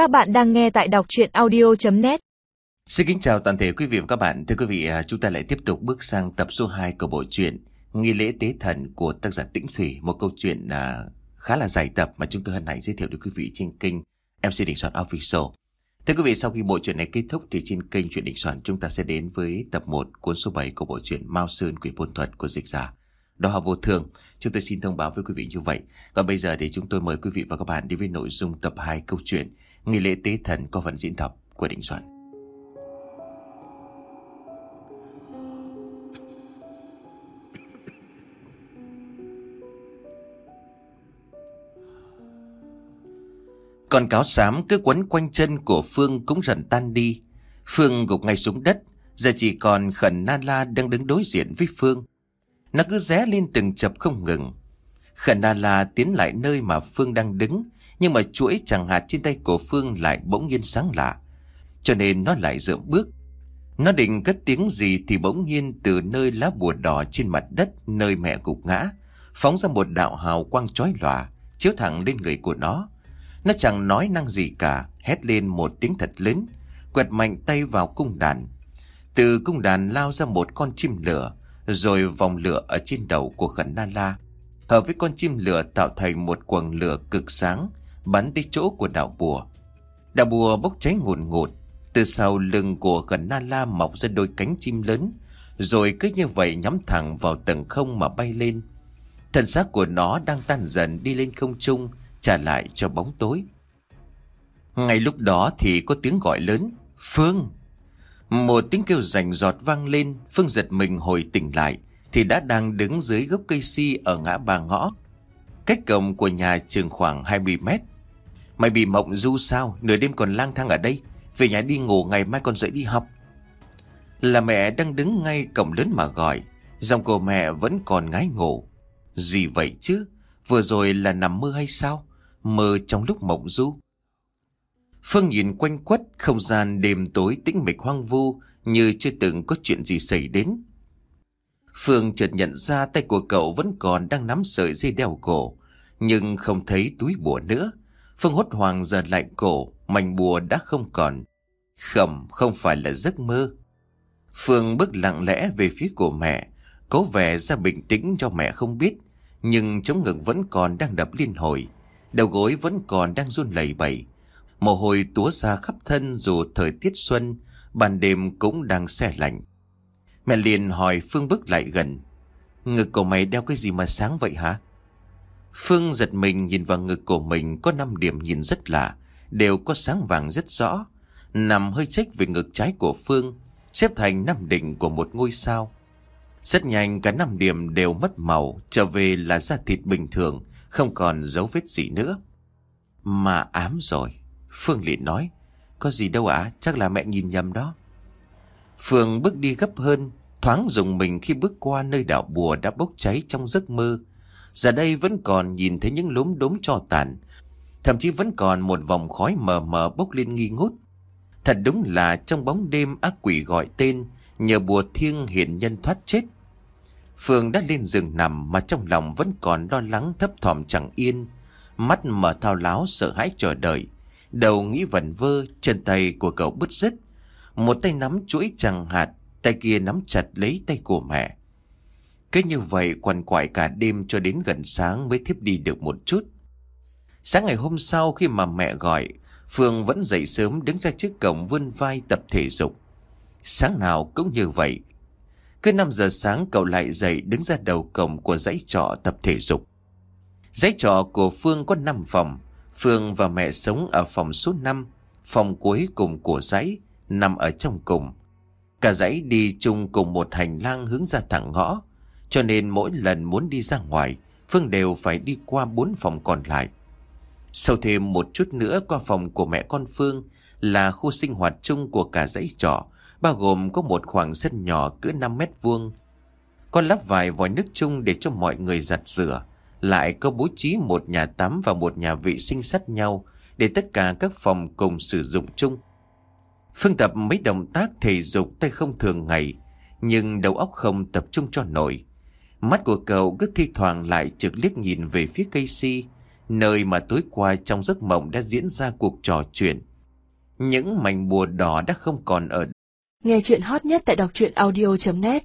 Các bạn đang nghe tại đọc chuyện audio.net Xin kính chào toàn thể quý vị và các bạn. Thưa quý vị, à, chúng ta lại tiếp tục bước sang tập số 2 của bộ truyện Nghi lễ tế thần của tác giả Tĩnh Thủy. Một câu chuyện à, khá là dài tập mà chúng tôi hân hạnh giới thiệu đến quý vị trên kênh MC Đình Soạn Official. Thưa quý vị, sau khi bộ truyện này kết thúc thì trên kênh Truyện Đình Soạn chúng ta sẽ đến với tập 1 cuốn số 7 của bộ truyện Mao Sơn Quỷ Bôn Thuật của dịch giả. Đó là vô thường. Chúng tôi xin thông báo với quý vị như vậy. Còn bây giờ thì chúng tôi mời quý vị và các bạn đi với nội dung tập 2 câu chuyện Nghi lễ tế thần có phần diễn tập của Đình Soạn. Con cáo xám cứ quấn quanh chân của Phương cũng dần tan đi. Phương gục ngay xuống đất, giờ chỉ còn khẩn na la đang đứng đối diện với Phương. Nó cứ ré lên từng chập không ngừng. Khẩn na la tiến lại nơi mà Phương đang đứng, nhưng mà chuỗi chẳng hạt trên tay của Phương lại bỗng nhiên sáng lạ. Cho nên nó lại dựa bước. Nó định cất tiếng gì thì bỗng nhiên từ nơi lá bùa đỏ trên mặt đất nơi mẹ gục ngã, phóng ra một đạo hào quang chói lòa, chiếu thẳng lên người của nó. Nó chẳng nói năng gì cả, hét lên một tiếng thật lớn, quẹt mạnh tay vào cung đàn. Từ cung đàn lao ra một con chim lửa, rồi vòng lửa ở trên đầu của khẩn na la. Hợp với con chim lửa tạo thành một quầng lửa cực sáng, bắn tới chỗ của đạo bùa. Đạo bùa bốc cháy ngùn ngụt, từ sau lưng của khẩn na la mọc ra đôi cánh chim lớn, rồi cứ như vậy nhắm thẳng vào tầng không mà bay lên. Thân xác của nó đang tan dần đi lên không trung, trả lại cho bóng tối. Ngay lúc đó thì có tiếng gọi lớn, Phương! Một tiếng kêu rành giọt vang lên, Phương giật mình hồi tỉnh lại, thì đã đang đứng dưới gốc cây si ở ngã ba ngõ. Cách cổng của nhà trường khoảng 20 mét. Mày bị mộng du sao, nửa đêm còn lang thang ở đây, về nhà đi ngủ ngày mai còn dậy đi học. Là mẹ đang đứng ngay cổng lớn mà gọi, dòng cô mẹ vẫn còn ngái ngủ. Gì vậy chứ, vừa rồi là nằm mơ hay sao? Mơ trong lúc mộng du. Phương nhìn quanh quất không gian đêm tối tĩnh mịch hoang vu như chưa từng có chuyện gì xảy đến. Phương chợt nhận ra tay của cậu vẫn còn đang nắm sợi dây đeo cổ, nhưng không thấy túi bùa nữa. Phương hốt hoảng giật lại cổ, mảnh bùa đã không còn. Khẩm không phải là giấc mơ. Phương bước lặng lẽ về phía của mẹ, cố vẻ ra bình tĩnh cho mẹ không biết, nhưng chống ngực vẫn còn đang đập liên hồi, đầu gối vẫn còn đang run lẩy bẩy. Mồ hôi túa ra khắp thân dù thời tiết xuân, ban đêm cũng đang xe lạnh. Mẹ liền hỏi Phương bước lại gần. Ngực của mày đeo cái gì mà sáng vậy hả? Phương giật mình nhìn vào ngực của mình có 5 điểm nhìn rất lạ, đều có sáng vàng rất rõ. Nằm hơi trách về ngực trái của Phương, xếp thành năm đỉnh của một ngôi sao. Rất nhanh cả năm điểm đều mất màu, trở về là da thịt bình thường, không còn dấu vết gì nữa. Mà ám rồi, Phương liền nói, có gì đâu ạ, chắc là mẹ nhìn nhầm đó. Phương bước đi gấp hơn, thoáng dùng mình khi bước qua nơi đảo bùa đã bốc cháy trong giấc mơ. Giờ đây vẫn còn nhìn thấy những lốm đốm cho tàn, thậm chí vẫn còn một vòng khói mờ mờ bốc lên nghi ngút. Thật đúng là trong bóng đêm ác quỷ gọi tên, nhờ bùa thiêng hiện nhân thoát chết. Phương đã lên giường nằm mà trong lòng vẫn còn lo lắng thấp thỏm chẳng yên, mắt mở thao láo sợ hãi chờ đợi. Đầu nghĩ vẩn vơ, chân tay của cậu bứt rứt. Một tay nắm chuỗi chẳng hạt, tay kia nắm chặt lấy tay của mẹ. Cứ như vậy quằn quại cả đêm cho đến gần sáng mới thiếp đi được một chút. Sáng ngày hôm sau khi mà mẹ gọi, Phương vẫn dậy sớm đứng ra trước cổng vươn vai tập thể dục. Sáng nào cũng như vậy. Cứ 5 giờ sáng cậu lại dậy đứng ra đầu cổng của dãy trọ tập thể dục. Dãy trọ của Phương có 5 phòng. Phương và mẹ sống ở phòng số 5, phòng cuối cùng của dãy, nằm ở trong cùng. Cả dãy đi chung cùng một hành lang hướng ra thẳng ngõ, cho nên mỗi lần muốn đi ra ngoài, Phương đều phải đi qua bốn phòng còn lại. Sau thêm một chút nữa qua phòng của mẹ con Phương là khu sinh hoạt chung của cả dãy trọ, bao gồm có một khoảng sân nhỏ cỡ 5 mét vuông. Con lắp vài vòi nước chung để cho mọi người giặt rửa lại có bố trí một nhà tắm và một nhà vệ sinh sát nhau để tất cả các phòng cùng sử dụng chung. Phương tập mấy động tác thể dục tay không thường ngày, nhưng đầu óc không tập trung cho nổi. Mắt của cậu cứ thi thoảng lại trực liếc nhìn về phía cây si, nơi mà tối qua trong giấc mộng đã diễn ra cuộc trò chuyện. Những mảnh bùa đỏ đã không còn ở Nghe chuyện hot nhất tại đọc truyện audio.net